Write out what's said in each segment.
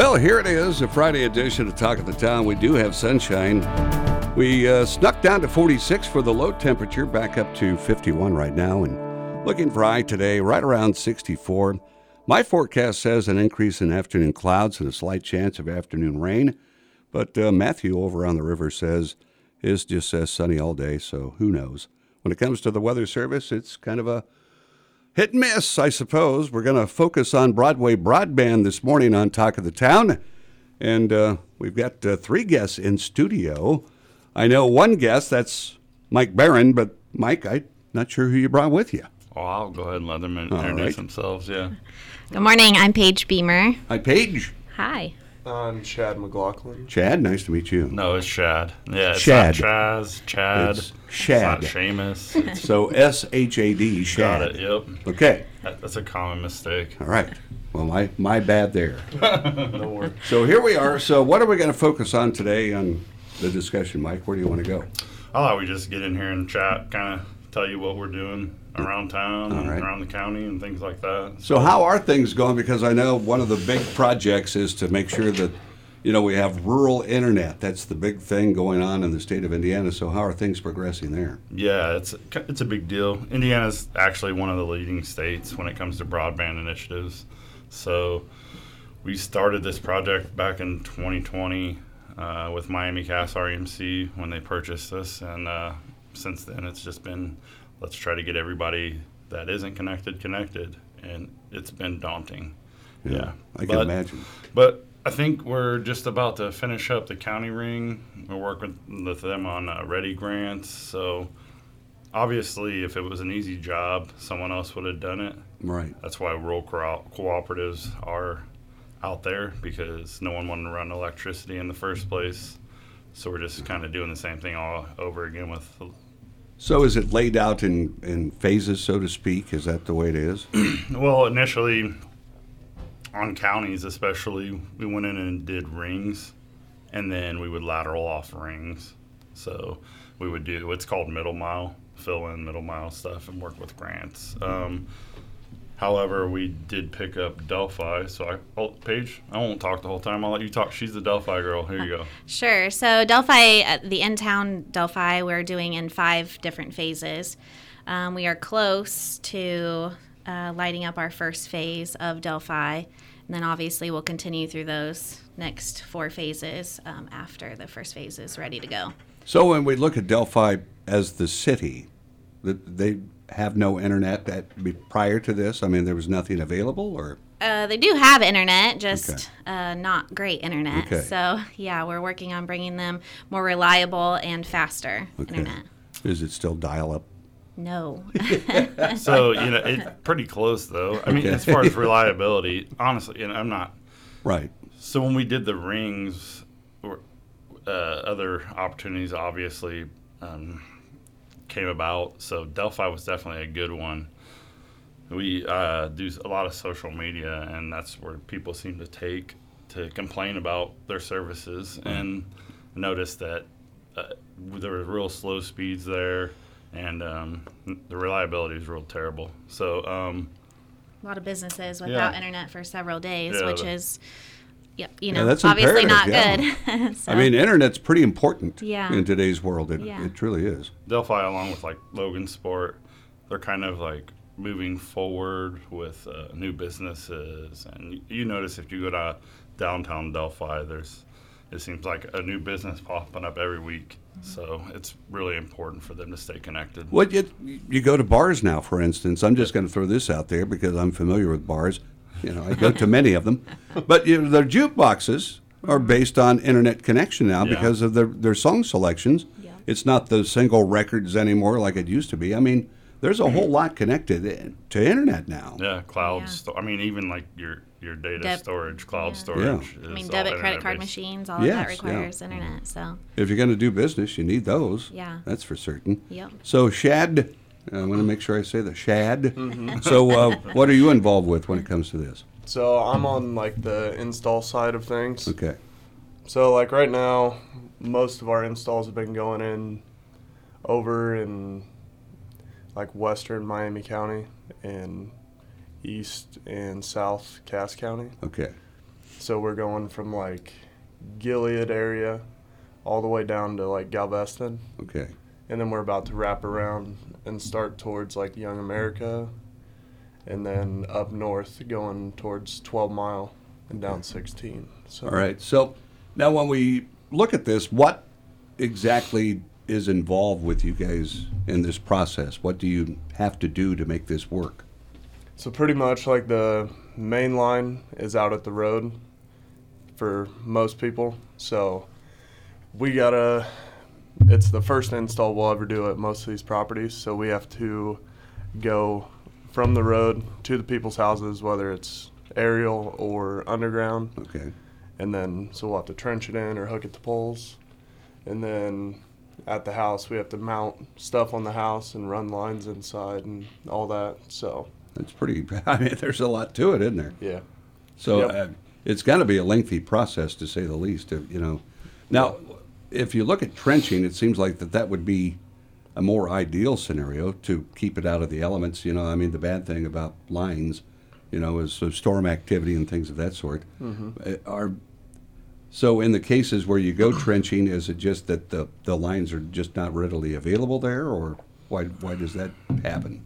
Well, here it is, a Friday edition of Talk of the Town. We do have sunshine. We uh, snuck down to 46 for the low temperature, back up to 51 right now, and looking for high today, right around 64. My forecast says an increase in afternoon clouds and a slight chance of afternoon rain, but uh, Matthew over on the river says his just says sunny all day, so who knows. When it comes to the weather service, it's kind of a hit and miss, I suppose. We're going to focus on Broadway broadband this morning on Talk of the Town. And uh, we've got uh, three guests in studio. I know one guest, that's Mike Barron, but Mike, I'm not sure who you brought with you. Oh, I'll go ahead and let them introduce right. themselves. Yeah. Good morning. I'm Paige Beamer. Hi, Paige. Hi. I'm Chad McLaughlin. Chad, nice to meet you. No, it's Shad. Yeah, it's Shad. not Chaz, Chad. It's Shad. It's not Seamus. It's So S H A D, got it. Yep. Okay, That, that's a common mistake. all right. Well, my, my bad there. No worries. So here we are. So, what are we going to focus on today on the discussion, Mike? Where do you want to go? I thought we just get in here and chat, kind of tell you what we're doing around town and right. around the county and things like that. So, how are things going? Because I know one of the big projects is to make sure that, you know, we have rural internet. That's the big thing going on in the state of Indiana. So, how are things progressing there? Yeah, it's it's a big deal. Indiana's actually one of the leading states when it comes to broadband initiatives. So we started this project back in 2020 uh, with Miami Cass REMC when they purchased us, and uh, since then it's just been let's try to get everybody that isn't connected connected, and it's been daunting. Yeah, I can But- imagine. but I think we're just about to finish up the county ring. We're working with them on uh, READI grants. So obviously, if it was an easy job, someone else would have done it. Right. That's why rural co- cooperatives are out there because no one wanted to run electricity in the first place. So we're just kind of doing the same thing all over again with. So, is it laid out in, in phases, so to speak? Is that the way it is? Well, initially, on counties especially, we went in and did rings, and then we would lateral off rings. So we would do what's called middle mile, fill in middle mile stuff, and work with grants. Um, however, we did pick up Delphi. So I, oh, Paige, I won't talk the whole time. I'll let you talk. She's the Delphi girl. Here you go. Sure. So Delphi, uh, the in-town Delphi, we're doing in five different phases. Um, we are close to uh, lighting up our first phase of Delphi, and then obviously we'll continue through those next four phases um, after the first phase is ready to go. So, when we look at Delphi as the city, that they have no internet that be- prior to this? I mean, there was nothing available, or Uh, they do have internet, just Okay. uh, not great internet. Okay. So yeah, we're working on bringing them more reliable and faster Okay. internet. is it still dial up? No. So you know, it's pretty close though. I mean, as far as reliability, honestly, and I'm not Right. So when we did the rings, or uh, other opportunities obviously um, came about. So Delphi was definitely a good one. We uh, do a lot of social media, and that's where people seem to take to complain about their services. And notice that uh, there were real slow speeds there, and um, the reliability is real terrible. So um, a lot of businesses without Yeah. internet for several days, Yeah, which the- is, yep, you Yeah, know, that's obviously not imperative, good. So, I mean, internet's pretty important Yeah. in today's world. It, Yeah. it truly is. Delphi, along with like Logansport, they're kind of like moving forward with uh, new businesses. And you notice if you go to downtown Delphi, there's it seems like a new business popping up every week. So it's really important for them to stay connected. What you, you go to bars now, for instance. I'm just going to throw this out there because I'm familiar with bars. You know, I go to many of them, but you know, their jukeboxes are based on internet connection now Yeah. because of their their song selections. Yeah. It's not the single records anymore like it used to be. I mean, there's a whole lot connected eh, to internet now. Yeah, cloud. Yeah. Sto- I mean, even like your your data Deb- storage, cloud yeah. storage. I mean, debit, credit card internet-based. machines, all of Yes, that yeah. requires internet. Mm-hmm. So, If you're going to do business, you need those. Yeah. That's for certain. yep. So, Shad, I want to make sure I say the Shad. Mm-hmm. So, uh, what are you involved with when it comes to this? So I'm on like the install side of things. Okay. So like right now, most of our installs have been going in over in like western Miami County and east and south Cass County. Okay. So we're going from like Gilead area all the way down to like Galveston. Okay. And then we're about to wrap around and start towards like Young America, and then up north going towards 12 Mile and down 16. So All right. So, now when we look at this, what exactly is involved with you guys in this process? What do you have to do to make this work? So pretty much like the main line is out at the road for most people. So we gotta. It's the first install we'll ever do at most of these properties. So we have to go from the road to the people's houses, whether it's aerial or underground. Okay. and then so we'll have to trench it in or hook it to poles and then at the house we have to mount stuff on the house and run lines inside and all that so That's pretty, I mean, there's a lot to it, isn't there? yeah So Yep. uh, it's got to be a lengthy process, to say the least. If, you know, now if you look at trenching, it seems like that that would be a more ideal scenario to keep it out of the elements. You know, I mean, the bad thing about lines, you know, is storm activity and things of that sort. Uh, Are so in the cases where you go trenching, is it just that the the lines are just not readily available there, or why why does that happen?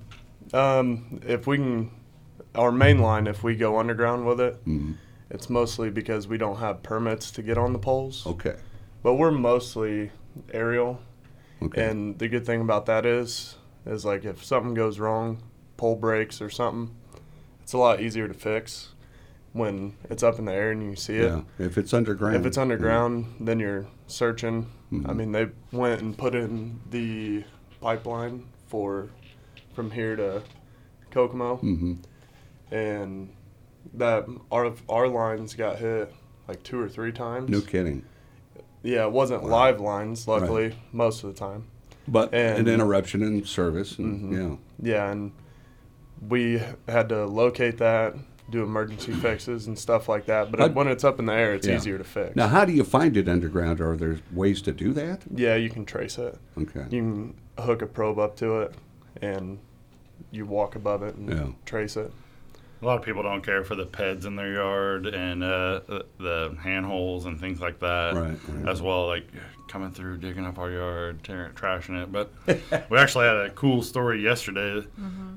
um, if we can our main line if we go underground with it it's mostly because we don't have permits to get on the poles Okay. But we're mostly aerial Okay. And the good thing about that is, is like if something goes wrong, pole breaks or something, it's a lot easier to fix when it's up in the air and you see it. yeah. If it's underground. If it's underground, then you're searching. I Mhm. mean, they went and put in the pipeline for from here to Kokomo, Mm-hmm. and that our our lines got hit like two or three times. No kidding. Yeah, it wasn't Wow. live lines, luckily, most of the time. But And- an interruption in service, and Mhm. yeah, Yeah, and we had to locate that, do emergency fixes and stuff like that. But when it's up in the air, it's Yeah. easier to fix. Now, how do you find it underground? Are there ways to do that? yeah, you can trace it. Okay. You can hook a probe up to it, and you walk above it and Yeah. trace it. A lot of people don't care for the peds in their yard and uh, the- the handholds and things like that. Right, right. As well, like coming through, digging up our yard, tearing, trashing it. But we actually had a cool story yesterday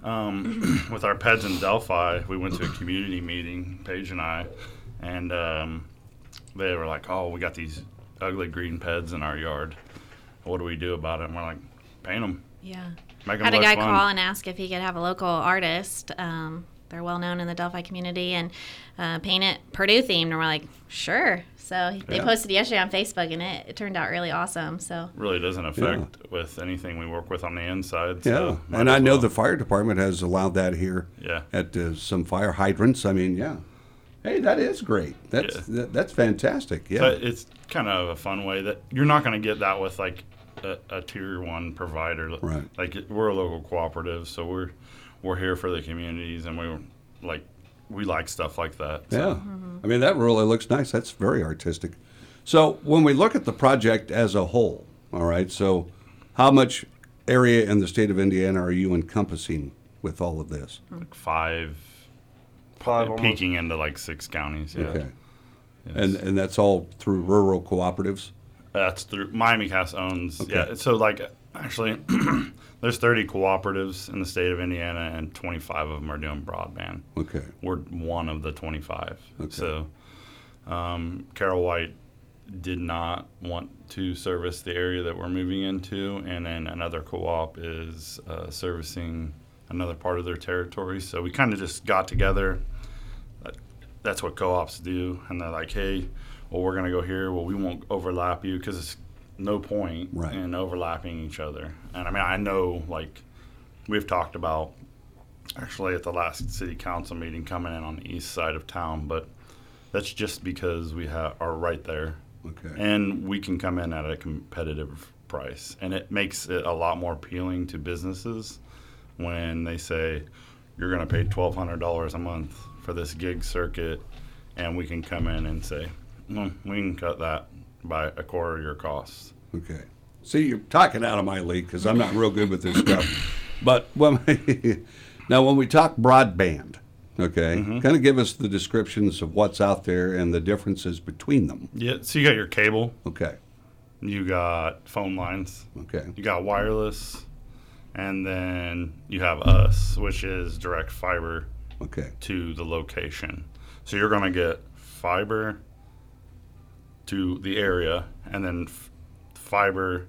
um, with our peds in Delphi. We went to a community meeting, Paige and I, and um, they were like, "Oh, we got these ugly green peds in our yard. What do we do about it?" And we're like, "Paint them. Yeah. Make 'em Had a guy fun." call and ask if he could have a local artist. Um, they're well known in the Delphi community and uh, paint it Purdue themed. And we're like, sure. So they Yeah. posted yesterday on Facebook and it, it turned out really awesome. So really doesn't affect with anything we work with on the inside. Yeah, So might and as I know the fire department has allowed that here Yeah. at uh, some fire hydrants. I mean, yeah. Hey, that is great. That's Yeah. that, that's fantastic. Yeah. But it's kind of a fun way that you're not going to get that with like a, a tier one provider. Right. Like we're a local cooperative, so we're we're here for the communities, and we like we like stuff like that. So. Yeah. I mean, that really looks nice. That's very artistic. So, when we look at the project as a whole, all right, so how much area in the state of Indiana are you encompassing with all of this? Like five, Five uh, almost. into like six counties. Yeah. Okay. Yes. And, and that's all through rural cooperatives? That's through Miami Cass owns. Okay. Yeah. So like actually, there's 30 cooperatives in the state of Indiana, and 25 of them are doing broadband. Okay. We're one of the 25. Okay. So um, Carroll White did not want to service the area that we're moving into, and then another co-op is uh, servicing another part of their territory. So we kind of just got together. That's what co-ops do, and they're like, "Hey, well, we're gonna go here. Well, we won't overlap you because it's no point Right. in overlapping each other." And I mean, I know like we've talked about actually at the last city council meeting coming in on the east side of town, but that's just because we ha- are right there Okay. and we can come in at a competitive price and it makes it a lot more appealing to businesses when they say you're going to pay $1200 a month for this gig circuit and we can come in and say "Mm, we can cut that by a quarter of your costs Okay. See, you're talking out of my league because I'm not real good with this stuff. But when we, now, when we talk broadband, okay, mm-hmm. kind of give us the descriptions of what's out there and the differences between them. yeah so you got your cable Okay. you got phone lines Okay. you got wireless and then you have us which is direct fiber Okay. to the location. So you're going to get fiber to the area and then f- fiber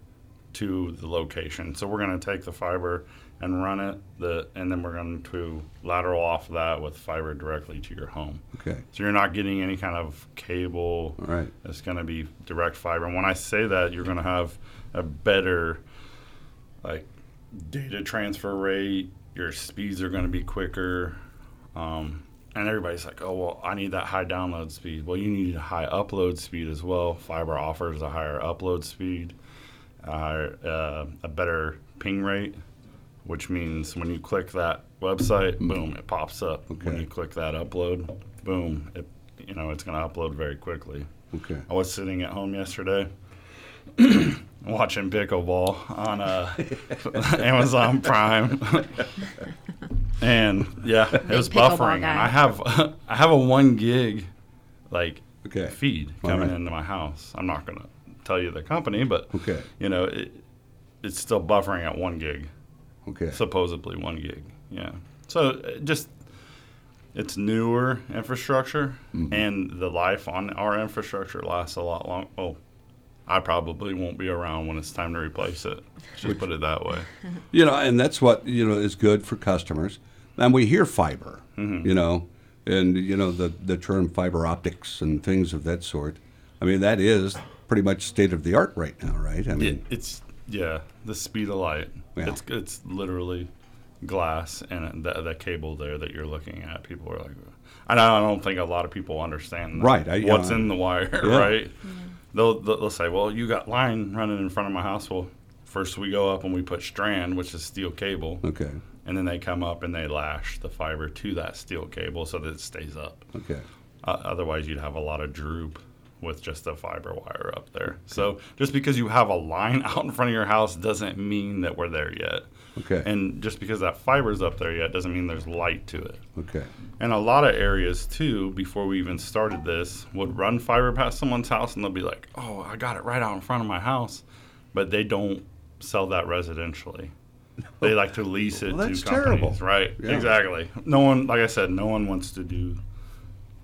to the location. So we're going to take the fiber and run it the and then we're going to lateral off that with fiber directly to your home. Okay. So you're not getting any kind of cable. All right. It's going to be direct fiber. And when I say that, you're going to have a better like data transfer rate. Your speeds are going to be quicker. Um, and everybody's like, oh, well, I need that high download speed. Well, you need a high upload speed as well. Fiber offers a higher upload speed, uh, uh, a better ping rate, which means when you click that website, boom, it pops up. When you click that upload, boom, it you know it's going to upload very quickly. Okay. I was sitting at home yesterday watching pickleball on uh, Amazon Prime. and yeah, it was buffering. And guy. I have I have a one gig like Okay. feed coming right. into my house. I'm not gonna tell you the company, but Okay. you know it, it's still buffering at one gig Okay. supposedly one gig. Yeah. So uh, just it's newer infrastructure, Mm-hmm. and the life on our infrastructure lasts a lot long. Oh, I probably won't be around when it's time to replace it. Just put it that way. You know, and that's what you know is good for customers. And we hear fiber, Mm-hmm. you know, and you know the the term fiber optics and things of that sort. I mean, that is pretty much state of the art right now, right? I mean, It, it's yeah, the speed of light. Yeah. It's it's literally glass and the, the cable there that you're looking at. People are like, and I don't think a lot of people understand that, Right, I- what's yeah. in the wire, Yeah. right? They'll, they'll they'll say, well, you got line running in front of my house. Well, first we go up and we put strand, which is steel cable, okay, and then they come up and they lash the fiber to that steel cable so that it stays up. okay, Uh, otherwise, you'd have a lot of droop with just a fiber wire up there. So just because you have a line out in front of your house doesn't mean that we're there yet. Okay, And just because that fiber's up there yet doesn't mean there's light to it. okay, And a lot of areas too, before we even started this, would run fiber past someone's house and they'll be like, "Oh, I got it right out in front of my house," but they don't sell that residentially. They like to lease it Well, to that's companies, terrible. right? Yeah. Exactly. No one, like I said, no one wants to do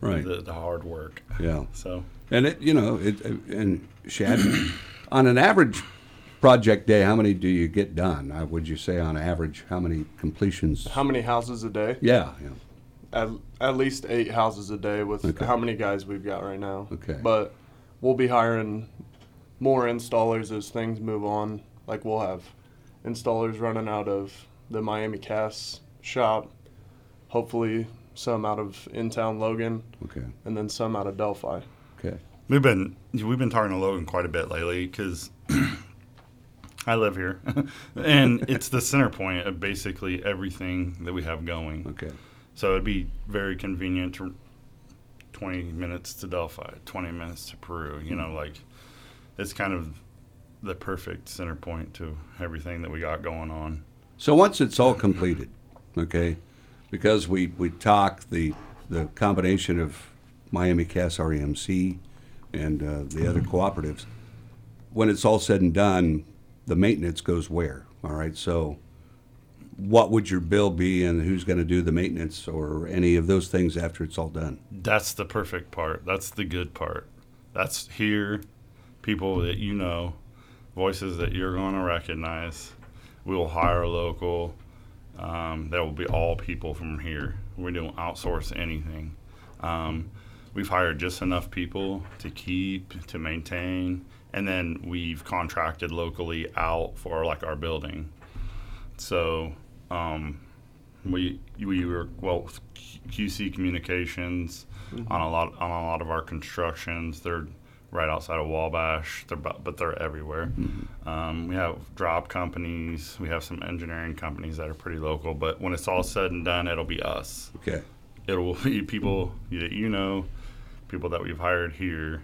right, the, the hard work. yeah. So And it, you know, it, and Shad, on an average project day, how many do you get done? Uh, would you say on average, how many completions? How many houses a day? Yeah, yeah. At, at least eight houses a day with Okay. how many guys we've got right now. Okay. But we'll be hiring more installers as things move on. Like we'll have installers running out of the Miami Cass shop, hopefully some out of in town Logan, Okay, and then some out of Delphi. okay, we've been we've been talking to Logan quite a bit lately because I live here, and it's the center point of basically everything that we have going. okay, So it'd be very convenient to 20 minutes to Delphi, 20 minutes to Peru. You know, like it's kind of the perfect center point to everything that we got going on. So once it's all completed, okay, because we, we talk the the combination of Miami Cass REMC and uh, the other cooperatives, when it's all said and done, the maintenance goes where? All right, so what would your bill be, and who's going to do the maintenance or any of those things after it's all done? That's the perfect part. That's the good part. That's here, people that you know, voices that you're going to recognize. We will hire local. Um, there will be all people from here. We don't outsource anything. Um, we've hired just enough people to keep, to maintain, and then we've contracted locally out for like our building. So Um, we we work well with QC Communications on a lot on a lot of our constructions. They're right outside of Wabash. They're bu- but they're everywhere. Um, we have drop companies. We have some engineering companies that are pretty local. But when it's all said and done, it'll be us. Okay. It'll be people that you know, people that we've hired here,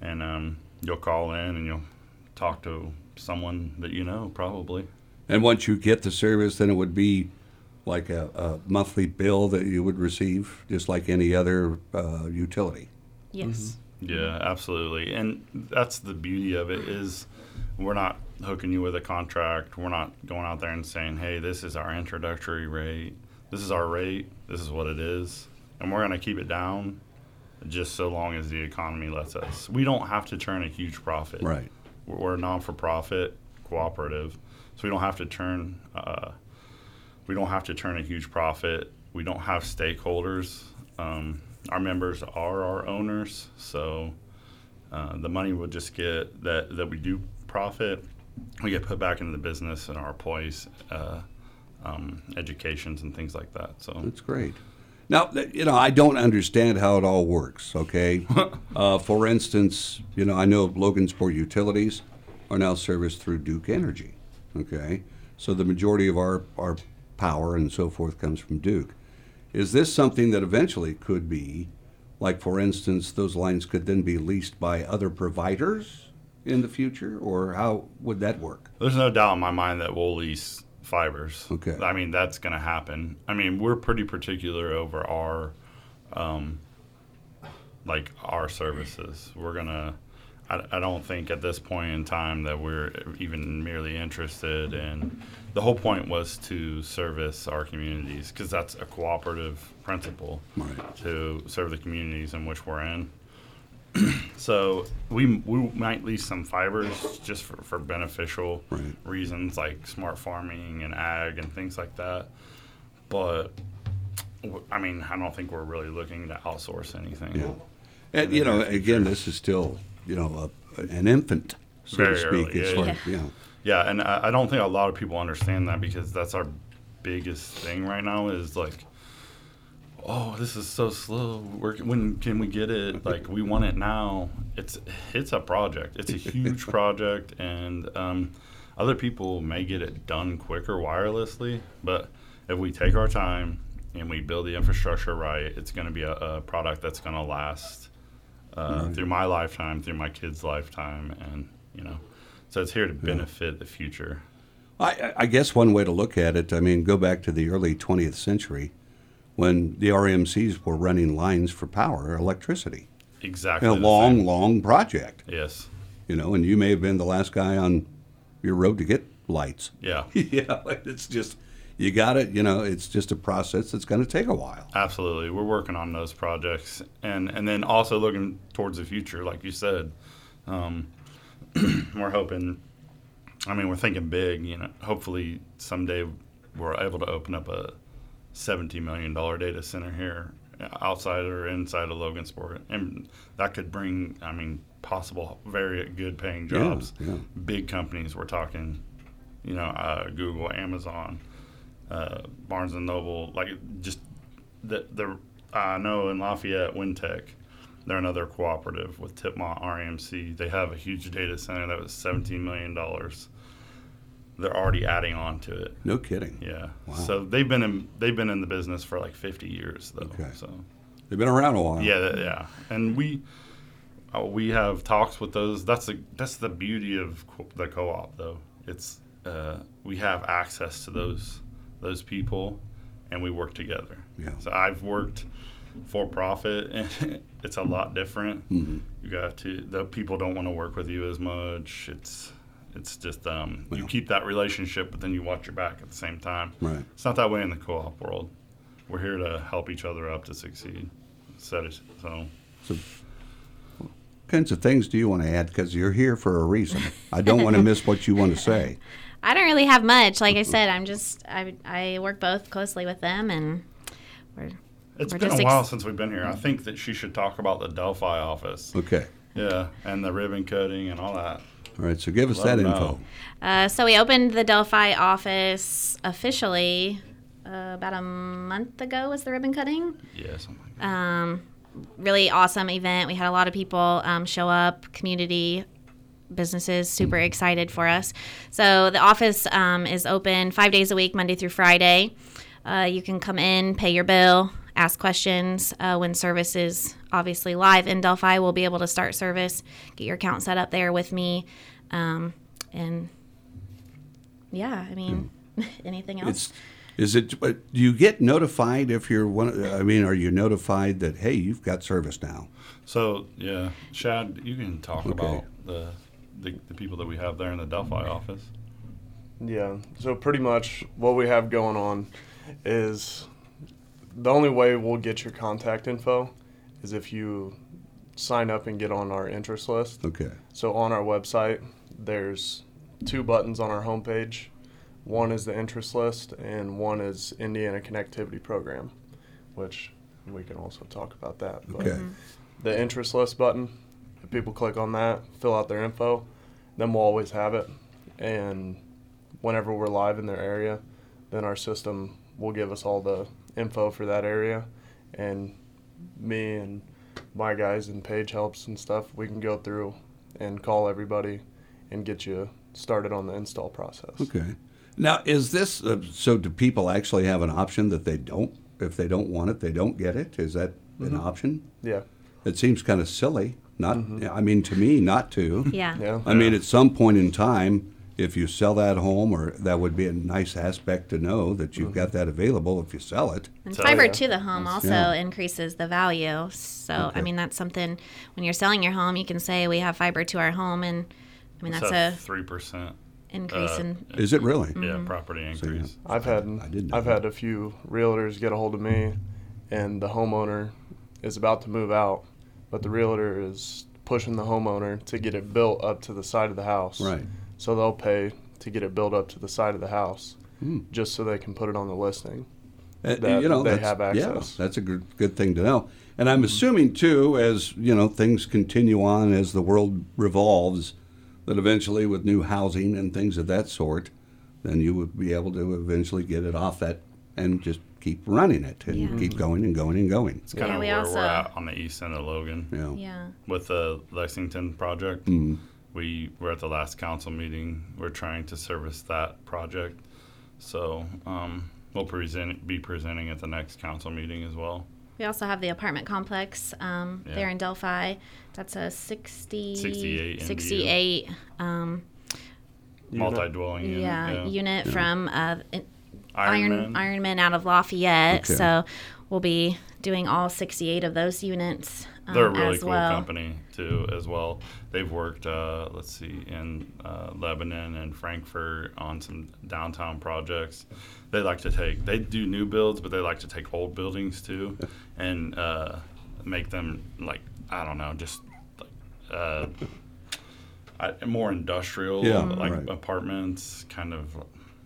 and um, you'll call in and you'll talk to someone that you know probably. And once you get the service, then it would be like a, a monthly bill that you would receive, just like any other uh, utility. Yes. Yeah, absolutely. And that's the beauty of it is we're not hooking you with a contract. We're not going out there and saying, "Hey, this is our introductory rate. This is our rate. This is what it is." And we're going to keep it down just so long as the economy lets us. We don't have to turn a huge profit. Right. We're we're a non-for-profit cooperative, so we don't have to turn uh, we don't have to turn a huge profit. We don't have stakeholders. Um, our members are our owners, so uh, the money will just get that that we do profit. We get put back into the business and our employees, uh, um, educations and things like that. So That's great. Now, you know, I don't understand how it all works, okay? uh, for instance, you know, I know Logansport Utilities are now serviced through Duke Energy, okay? So the majority of our, our power and so forth comes from Duke. Is this something that eventually could be, like, for instance, those lines could then be leased by other providers in the future, or how would that work? There's no doubt in my mind that we'll lease fibers. Okay. I mean, that's going to happen. I mean, we're pretty particular over our, um, like our services. We're gonna. I, I don't think at this point in time that we're even merely interested in. The whole point was to service our communities because that's a cooperative principle Right. to serve the communities in which we're in. so we we might lease some fibers just for, for beneficial Right. reasons like smart farming and ag and things like that. But I mean, I don't think we're really looking to outsource anything. Yeah. And, you know, again, this is still, you know, a, an infant, so Very to speak. early, yeah, far yeah. yeah. Yeah, and I, I don't think a lot of people understand that because that's our biggest thing right now is like, oh, this is so slow. Where, when can we get it? Like, we want it now. It's it's a project. It's a huge project, and um, other people may get it done quicker wirelessly. But if we take our time and we build the infrastructure right, it's going to be a, a product that's going to last uh, through my lifetime, through my kids' lifetime, and you know, so it's here to benefit the future. I, I guess one way to look at it, I mean, go back to the early 20th century when the REMCs were running lines for power, electricity. Exactly. A long, same. long project, Yes. you know, and you may have been the last guy on your road to get lights. Yeah. yeah, it's just, you got it, you know, it's just a process that's going to take a while. Absolutely. We're working on those projects, and and then also looking towards the future, like you said. Um, we're hoping. I mean, we're thinking big. You know, hopefully someday we're able to open up a seventy million dollar data center here, outside or inside of Logansport, and that could bring. I mean, possible very good paying Yeah, jobs. yeah. Big companies. We're talking. You know, uh, Google, Amazon, uh, Barnes and Noble, like just the the I know in Lafayette, Wintek, they're another cooperative with Tipmont REMC. They have a huge data center that was seventeen million dollars. They're already adding on to it. No kidding. Yeah. Wow. So they've been in they've been in the business for like fifty years though. Okay. So They've been around a while. yeah, yeah, and we uh, we have talks with those. That's the that's the beauty of co- the co-op, though. It's uh, we have access to those those people, and we work together. Yeah. So I've worked for profit, and it's a lot different. Mm-hmm. You got to the people don't want to work with you as much. It's it's just um, you keep that relationship, but then you watch your back at the same time. Right. It's not that way in the co-op world. We're here to help each other up to succeed. Set it so. kinds of things do you want to add? Because you're here for a reason. I don't want to miss what you want to say. I don't really have much. Like I said, I'm just I I work both closely with them, and we're It's We're been just a ex- while since we've been here. I think that she should talk about the Delphi office. Okay. Yeah, and the ribbon cutting and all that. All right, so give us Let that 'em info. know. Uh, so we opened the Delphi office officially uh, about a month ago. Was the ribbon cutting? Yeah, something like. Um, really awesome event. We had a lot of people um, show up, community businesses super excited for us. So the office um, is open five days a week, Monday through Friday. Uh, you can come in, pay your bill, ask questions. Uh, when service is obviously live in Delphi, we'll be able to start service, get your account set up there with me, um, and yeah, I mean, anything else? It's is it? but Do you get notified if you're one? I mean, are you notified that hey, you've got service now? So yeah, Shad, you can talk Okay. about the, the the people that we have there in the Delphi office. Yeah. So pretty much what we have going on is the only way we'll get your contact info is if you sign up and get on our interest list. Okay. So on our website, there's two buttons on our homepage. One is the interest list, and one is Indiana Connectivity Program, which we can also talk about that. But Okay. Mm-hmm. the interest list button, if people click on that, fill out their info, then we'll always have it. And whenever we're live in their area, then our system will give us all the info for that area. And me and my guys and Paige helps and stuff, we can go through and call everybody and get you started on the install process. Okay. Now, is this uh, so? Do people actually have an option that they don't? If they don't want it, they don't get it. Is that an option? Yeah. It seems kind of silly. Not. I mean, to me, not to. yeah. Yeah. I mean, at some point in time, if you sell that home, or that would be a nice aspect to know that you've got that available if you sell it. And fiber Yeah. to the home also Yeah. increases the value. So Okay. I mean that's something when you're selling your home, you can say we have fiber to our home, and I mean that's a three percent. increase uh, in Is it really? Yeah, property yeah. increase. I've had I didn't I've that. had a few realtors get a hold of me, and the homeowner is about to move out, but the realtor is pushing the homeowner to get it built up to the side of the house. Right. So they'll pay to get it built up to the side of the house, Hmm. just so they can put it on the listing. Uh, that you know, they that's- have access. Yeah, that's a good, good thing to know. And I'm assuming too, as you know, things continue on as the world revolves, that eventually with new housing and things of that sort, then you would be able to eventually get it off that and just keep running it and Yeah. keep going and going and going. It's kind Yeah, of we where also- we're at on the east end of Logan You know. yeah. with the Lexington project. Mm. We were at the last council meeting. We're trying to service that project, so um, we'll present be presenting at the next council meeting as well. We also have the apartment complex um, Yeah. there in Delphi. That's a 60, 68 68 um, Multi-dwelling unit. yeah, unit from uh, in- Ironman. Iron Ironman out of Lafayette. Okay. So we'll be doing all 68 of those units um, They're a really as cool well. company too, as well. They've worked, uh, let's see, in uh, Lebanon and Frankfort on some downtown projects. They like to take, they do new builds, but they like to take old buildings too, and uh, make them like I don't know, just like uh, I, more industrial, Yeah, like right. apartments, kind of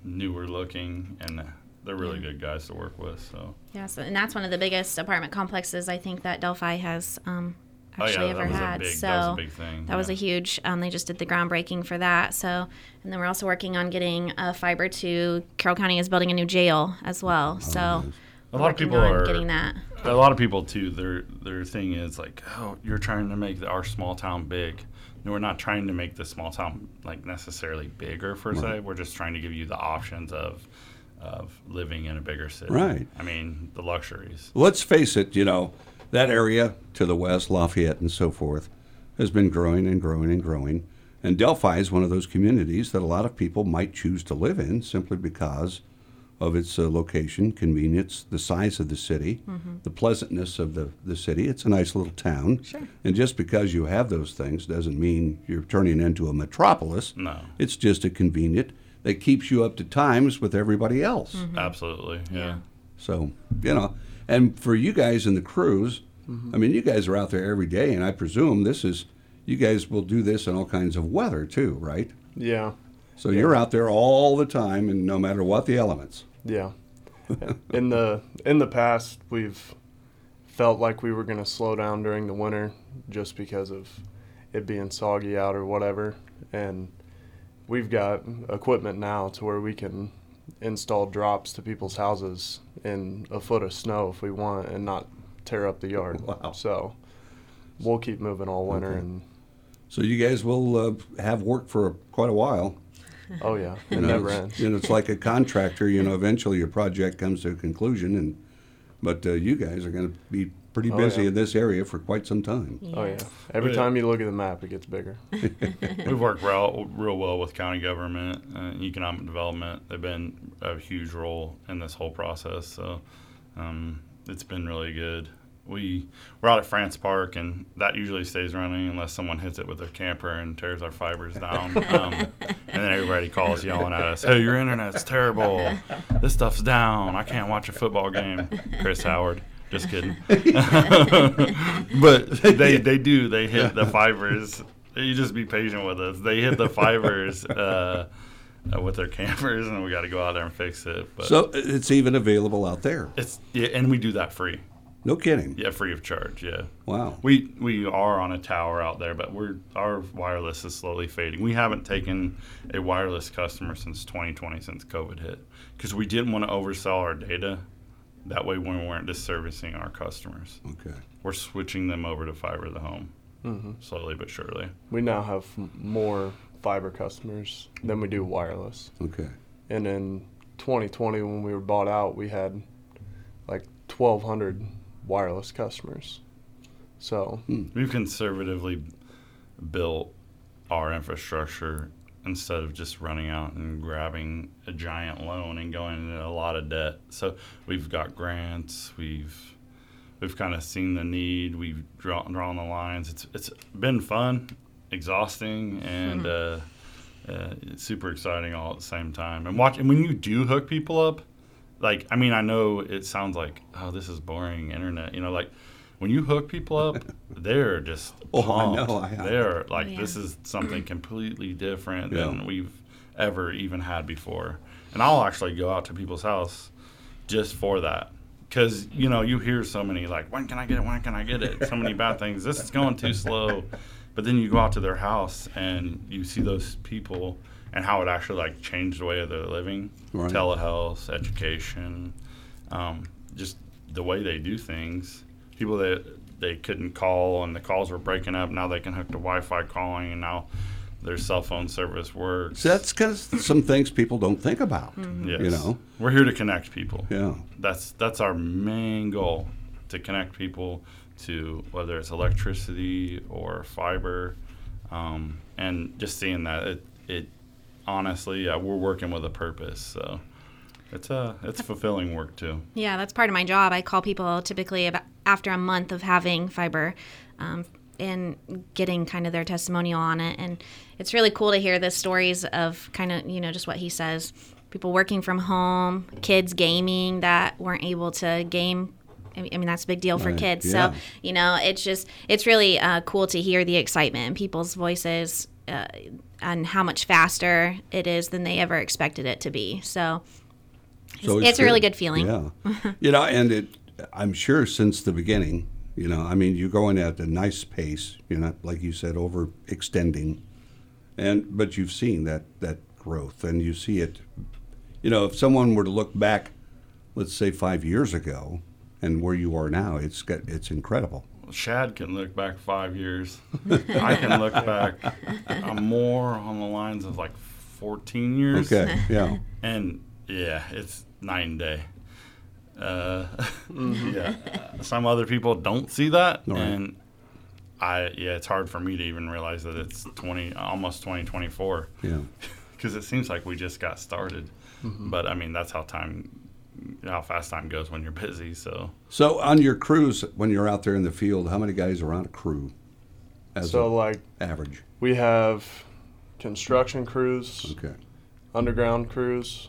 newer looking, and they're really good guys to work with. So. Yes, and that's one of the biggest apartment complexes I think that Delphi has um, Oh, yeah, actually ever had. big- so that was a big thing, That was a huge. Um, they just did the groundbreaking for that. So, and then we're also working on getting uh, fiber to Carroll County is building a new jail as well. So A lot of people are getting that. a lot of people too their their thing is like oh you're trying to make our small town big no we're not trying to make the small town like necessarily bigger per se we're just trying to give you the options of of living in a bigger city Right. i mean the luxuries Let's face it, you know, that area to the west, Lafayette and so forth, has been growing and growing and growing. And Delphi is one of those communities that a lot of people might choose to live in simply because of its uh, location, convenience, the size of the city, the pleasantness of the, the city. It's a nice little town. Sure. And just because you have those things doesn't mean you're turning into a metropolis. no It's just a convenient that keeps you up to times with everybody else. absolutely yeah, So, you know, and for you guys in the crews, I mean, you guys are out there every day, and I presume this is, you guys will do this in all kinds of weather too, right? Yeah. So you're out there all the time, and no matter what the elements. Yeah. in the in the past, we've felt like we were going to slow down during the winter just because of it being soggy out or whatever. And we've got equipment now to where we can install drops to people's houses in a foot of snow if we want and not tear up the yard. Wow. So we'll keep moving all winter Okay. and So you guys will uh, have work for quite a while. oh yeah, it You know, never it's, ends. you know, it's like a contractor. You know, eventually your project comes to a conclusion, and but uh, you guys are going to be pretty Oh, busy yeah. in this area for quite some time. Oh yeah. Every Yeah. time you look at the map, it gets bigger. We've worked real, real well with county government, uh, economic development. They've been a huge role in this whole process. So um, it's been really good. We we're out at France Park, and that usually stays running unless someone hits it with their camper and tears our fibers down. Um, and then everybody calls yelling at us, "Hey, your internet's terrible. This stuff's down. I can't watch a football game." Chris Howard. Just kidding. but they they do. They hit the fibers. You just be patient with us. They hit the fibers uh, uh, with their campers, and we got to go out there and fix it. But So it's even available out there. it's yeah, and we do that free. No kidding. Yeah, free of charge. Yeah. Wow. We we are on a tower out there, but we're our wireless is slowly fading. We haven't taken a wireless customer since 2020, since COVID hit, because we didn't want to oversell our data. That way, we weren't disservicing our customers. Okay. We're switching them over to fiber to the home, mm-hmm. slowly but surely. We now have more fiber customers than we do wireless. Okay. And in 2020, when we were bought out, we had like 1,200 wireless customers. So, We've conservatively built our infrastructure instead of just running out and grabbing a giant loan and going into a lot of debt. So we've got grants. We've we've kind of seen the need. We've drawn drawn the lines. It's it's been fun, exhausting, and uh, uh, it's super exciting all at the same time. And watch and when you do hook people up, like I mean I know it sounds like oh this is boring internet. You know like when you hook people up, they're just Oh, I pumped. know, I- they're like yeah. this is something completely different Yeah. than we've ever even had before. And I'll actually go out to people's house just for that. Because, you know, you hear so many, like, when can I get it? When can I get it? So many bad things. This is going too slow. But then you go out to their house and you see those people and how it actually, like, changed the way of their living Right. telehealth, education, um, just the way they do things. People that they couldn't call and the calls were breaking up, now they can hook to Wi Fi calling and now their cell phone service works. So that's because some things people don't think about. Yes. You know. we're here to connect people. Yeah. That's that's our main goal to connect people to whether it's electricity or fiber, um, and just seeing that it, it honestly, yeah, we're working with a purpose. So it's uh it's fulfilling work too. Yeah, that's part of my job. I call people typically about after a month of having fiber um, and getting kind of their testimonial on it. And it's really cool to hear the stories of kind of, you know, just what he says people working from home, kids gaming that weren't able to game. I mean, that's a big deal for Right, kids. yeah. So, you know, it's just, it's really uh, cool to hear the excitement in people's voices uh, and how much faster it is than they ever expected it to be. So, So it's, a really good feeling. Yeah. you know, and it, I'm sure since the beginning, you know, I mean, you're going at a nice pace. You're not, like you said, overextending, and but you've seen that that growth, and you see it. You know, if someone were to look back, let's say five years ago, and where you are now, it's got it's incredible. Shad can look back five years. I can look back uh, more on the lines of like 14 years. Okay. Yeah. And yeah, it's night and day. Uh, Mm-hmm. yeah, some other people don't see that, Right. and I yeah, it's hard for me to even realize that it's 20, almost 2024, Yeah. because it seems like we just got started. Mm-hmm. But I mean, that's how time, how fast time goes when you're busy. So So on your crews, when you're out there in the field, how many guys are on a crew? As so a like average. we have construction crews, Okay. underground crews,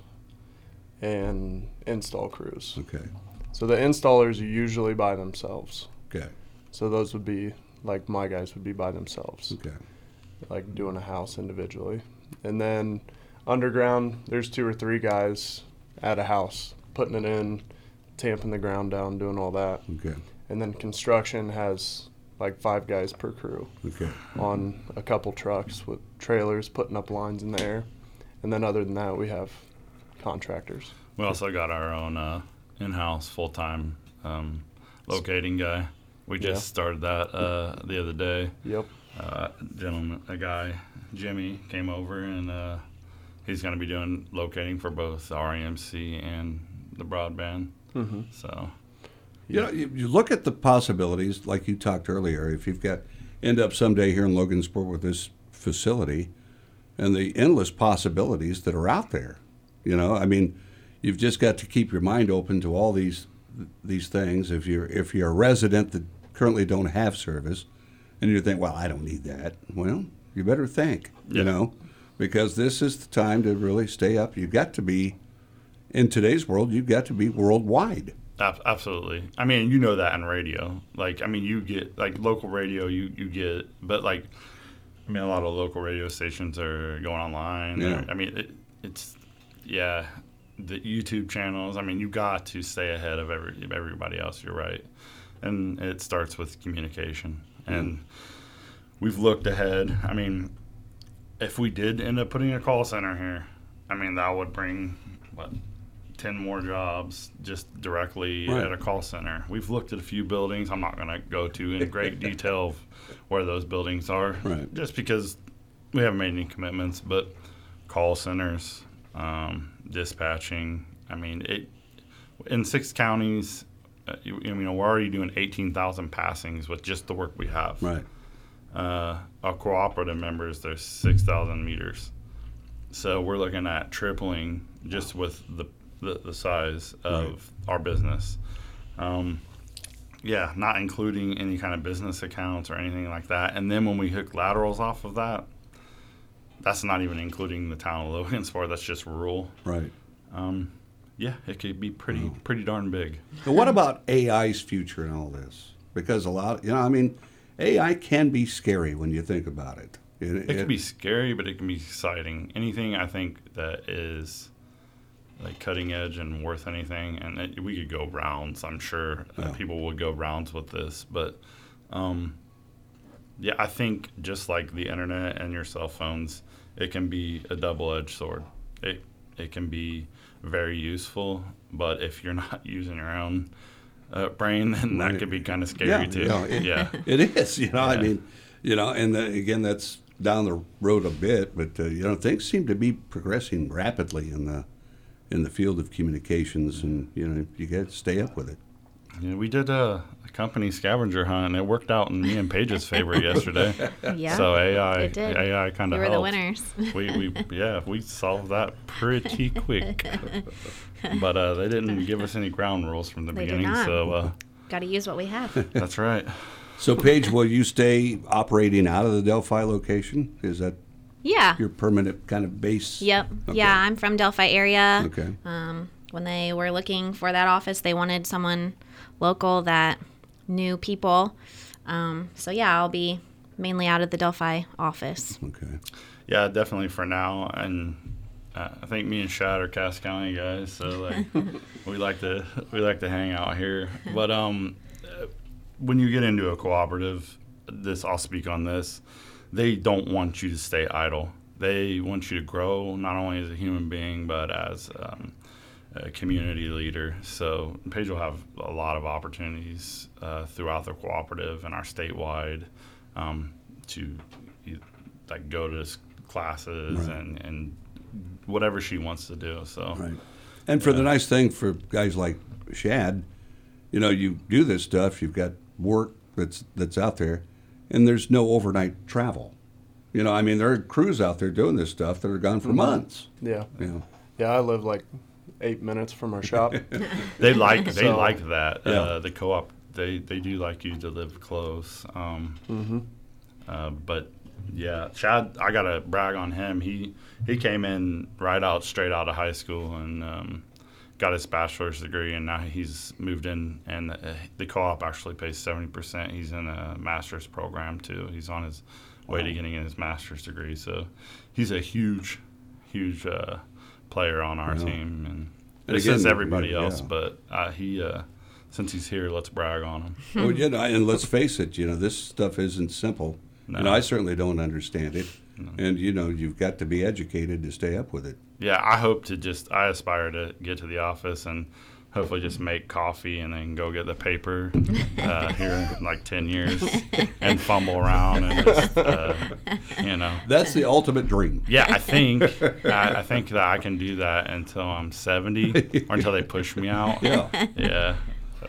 and install crews. Okay. So the installers are usually by themselves. Okay. So those would be like my guys would be by themselves, Okay. like doing a house individually. And then underground, there's two or three guys at a house putting it in, tamping the ground down, doing all that. Okay. And then construction has like five guys per crew Okay. on a couple trucks with trailers putting up lines in the air. And then other than that, we have contractors. We also got our own uh, in-house full-time um, locating guy. We just Yeah. started that uh, the other day. Yep. Uh, gentleman, a guy, Jimmy, came over and uh, he's going to be doing locating for both REMC and the broadband. Mm-hmm. So You know, you, you look at the possibilities, like you talked earlier. If you've got end up someday here in Logansport with this facility, and the endless possibilities that are out there. You know, I mean, you've just got to keep your mind open to all these these things. If you're if you're a resident that currently don't have service, and you think, well, I don't need that. Well, you better think. You know, because this is the time to really stay up. You've got to be in today's world. You've got to be worldwide. Absolutely. I mean, you know that in radio. Like, I mean, you get like local radio. You you get, but like, I mean, a lot of local radio stations are going online. Yeah. I mean, it, it's yeah, the YouTube channels. I mean, you got to stay ahead of every everybody else. You're right, and it starts with communication. And we've looked ahead. I mean, if we did end up putting a call center here, I mean, that would bring what 10 more jobs just directly Right. at a call center. We've looked at a few buildings. I'm not going to go to in great detail of where those buildings are, Right. just because we haven't made any commitments. But call centers, um, dispatching. I mean, it in six counties. Uh, you, you know, we're already doing 18,000 passings with just the work we have. Right. Uh, our cooperative members, there's 6,000 meters. So we're looking at tripling just with the, the, the size of our business. Um, yeah, not including any kind of business accounts or anything like that. And then when we hook laterals off of that, that's not even including the town of Logansport. That's just rural. Right. Um, yeah, it could be pretty pretty darn big. But what about AI's future in all this? Because a lot, you know, I mean, AI can be scary when you think about it. It can be scary, but it can be exciting. Anything I think that is like cutting edge and worth anything, and it, we could go rounds. I'm sure Yeah. people would go rounds with this, but um, yeah, I think just like the internet and your cell phones, it can be a double-edged sword. It it can be very useful, but if you're not using your own uh, brain, then that could be kind of scary Yeah, too. it- yeah. It is, you know. I mean, you know, and the, again, that's down the road a bit, but uh, you know, things seem to be progressing rapidly in the in the field of communications, and you know, you got to stay up with it. Yeah, we did a, a company scavenger hunt, and it worked out in me and Paige's favor yesterday. Yeah. So AI, it did. AI kind we of were helped. the winners. we, we, yeah, we solved that pretty quick. but uh, they didn't give us any ground rules from the They did beginning, not. so uh, Got to use what we have. that's right. So, Paige, will you stay operating out of the Delphi location? Is that Yeah. your permanent kind of base? Yep. Okay. Yeah, I'm from Delphi area. Okay. Um, when they were looking for that office, they wanted someone local that knew people. Um, so yeah, I'll be mainly out of the Delphi office. Okay. Yeah, definitely for now. And uh, I think me and Shad are Cass County guys, so like we like to we like to hang out here. But um, when you get into a cooperative, this I'll speak on this. They don't want you to stay idle. They want you to grow not only as a human being but as um, a community leader. So Paige will have a lot of opportunities uh, throughout the cooperative and our statewide um, to e- like go to classes Right. and, and whatever she wants to do. So Right. And for the nice thing for guys like Shad, you know, you do this stuff, you've got work that's that's out there, and there's no overnight travel. You know, I mean, there are crews out there doing this stuff that are gone for months. Yeah. You know, Yeah, I live like eight minutes from our shop. they like they So- like that. Yeah. Uh, the co-op they they do like you to live close. Um, mm-hmm. uh, but yeah, Chad, I gotta brag on him. He he came in right out straight out of high school and um, got his bachelor's degree, and now he's moved in. And uh, the co-op actually pays seventy percent. He's in a master's program too. He's on his way to getting his master's degree. So he's a huge, huge uh, player on our Yeah. team, and And again, is everybody else. yeah. But uh, he uh, since he's here, let's brag on him. well, you know, and let's face it, you know, this stuff isn't simple. No. And I certainly don't understand it. And you know, you've got to be educated to stay up with it. Yeah, I hope to just I aspire to get to the office and hopefully just make coffee and then go get the paper uh, here in like 10 years and fumble around and just, uh, you know. That's the ultimate dream. Yeah, I think I, I think that I can do that until I'm 70 or until they push me out. Yeah. Yeah.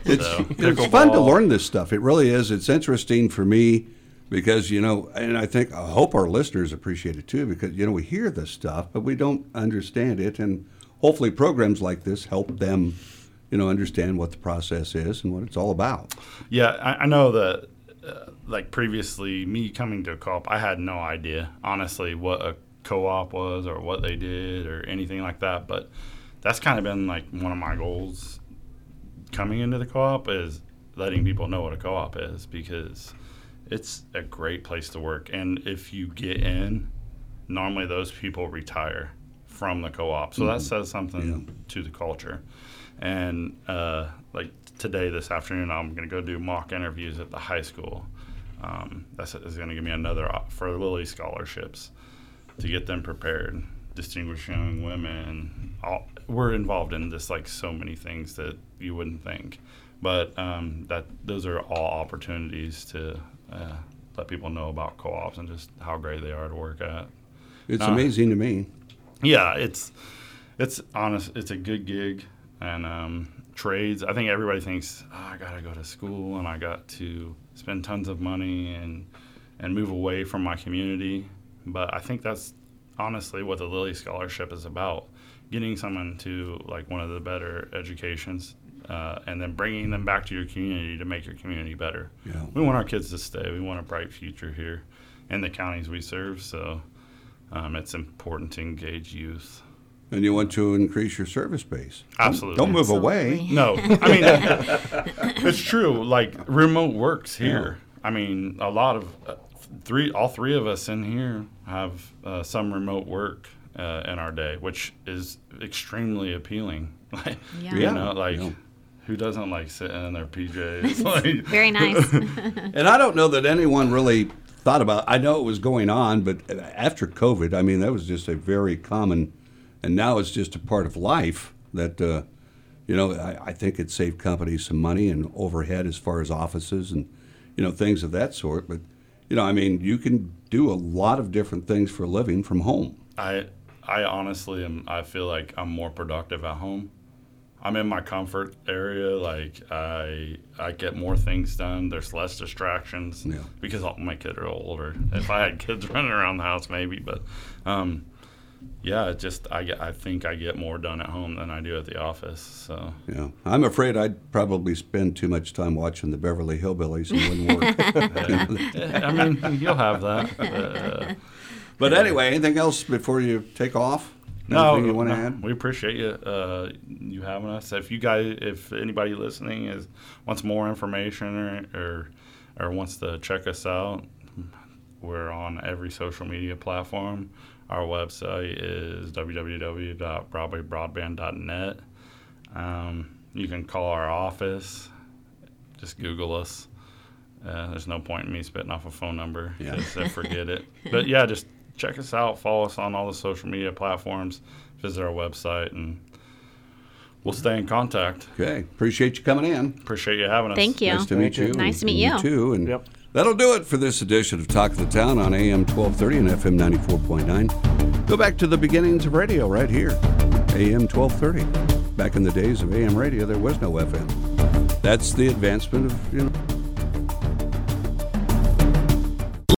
It's, So, it's fun to learn this stuff. It really is. It's interesting for me because, you know, and I think, I hope our listeners appreciate it too because, you know, we hear this stuff, but we don't understand it. And hopefully programs like this help them, you know, understand what the process is and what it's all about. Yeah, I, I know that. Uh, like previously, me coming to a co-op, I had no idea, honestly, what a co-op was or what they did or anything like that. But that's kind of been like one of my goals coming into the co-op is letting people know what a co-op is because it's a great place to work. And if you get in, normally those people retire from the co-op, so that says something to the culture. And uh, like today, this afternoon, I'm going to go do mock interviews at the high school. Um, that's going to give me another op- for Lilly scholarships to get them prepared. Distinguished young women. All, we're involved in just like so many things that you wouldn't think, but um, that those are all opportunities to uh, let people know about co-ops and just how great they are to work at. It's Uh, amazing to me. Yeah, it's it's honest. It's a good gig, and um, trades. I think everybody thinks oh, I gotta go to school and I got to spend tons of money and and move away from my community. But I think that's honestly what the Lilly Scholarship is about: getting someone to like one of the better educations. Uh, and then bringing them back to your community to make your community better. Yeah. We want our kids to stay. We want a bright future here in the counties we serve. So um, it's important to engage youth. And you want to increase your service base. Don't- Absolutely. Don't, move Absolutely. away. No, I mean it's true. Like remote works here. I mean, a lot of uh, three, all three of us in here have uh, some remote work uh, in our day, which is extremely appealing. Like, Yeah. you know, like Yeah. who doesn't like sitting in their PJs? like, Very nice. And I don't know that anyone really thought about. I know it was going on, but after COVID, I mean, that was just a very common, and now it's just a part of life. That uh, you know, I, I think it saved companies some money and overhead as far as offices and you know things of that sort. But you know, I mean, you can do a lot of different things for a living from home. I I honestly am. I feel like I'm more productive at home. I'm in my comfort area. Like I I get more things done. There's less distractions Yeah. because all my kids are older. If I had kids running around the house, maybe, but um, yeah, just I get. I think I get more done at home than I do at the office. So Yeah, I'm afraid I'd probably spend too much time watching the Beverly Hillbillies and wouldn't work. yeah, I mean, you'll have that. Uh, but anyway, anything else before you take off? No, you want to no, add? we appreciate you uh, you having us. If you guys, if anybody listening is wants more information or, or or wants to check us out, we're on every social media platform. Our website is www.broadwaybroadband.net. Um, you can call our office. Just Google us. Uh, there's no point in me spitting off a phone number Yeah. because I forget it. But yeah, just check us out. Follow us on all the social media platforms. Visit our website, and we'll stay in contact. Okay, appreciate you coming in. Appreciate you having us. Thank you. Nice to meet you. Nice to meet And you. too. And Yep. That'll do it for this edition of Talk of the Town on AM 1230 and FM 94.9. Go back to the beginnings of radio right here, AM 1230. Back in the days of AM radio, there was no FM. That's the advancement of you know